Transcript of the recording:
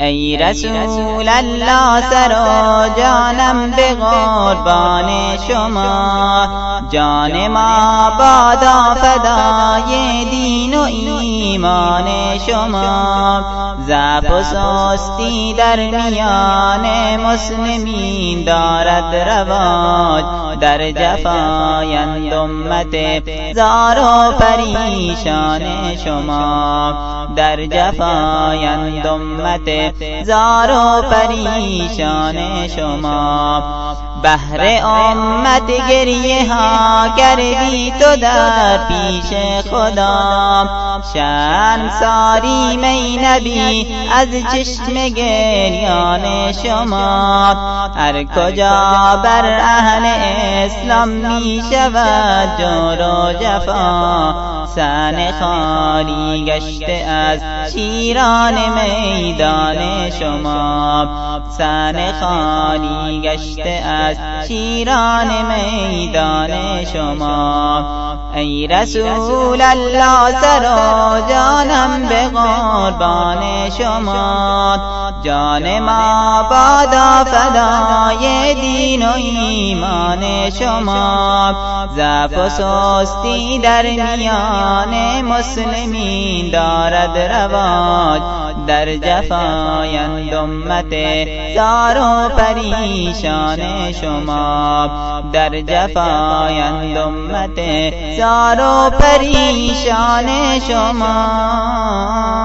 ای رسول الله سر و جانم به قربان شما. جان ما بادا شما. ضعف و سستی در میان مسلمین دارد رواج. در جفایند امت زار و پریشان شما. در جفایند امت زار و پریشان شما. بهر امت گریه ها کردی تو در پیش خدا. شرم ساری می نبی از چشم گریان شما. هر کجا بر اهل اسلام می شود جور و جفا. سن خالی گشته از شیران میدان شما. سن خالی گشته از شیران میدان شما. ای رسول الله سر و جانم به قربان شما. جان ما بادا فدای دین و ایمان شما. ضعف و سستی در میان مسلمین دارد رواج. در جفایند امت زار و پریشان شما. در جفایند امت چاروں پریشان شما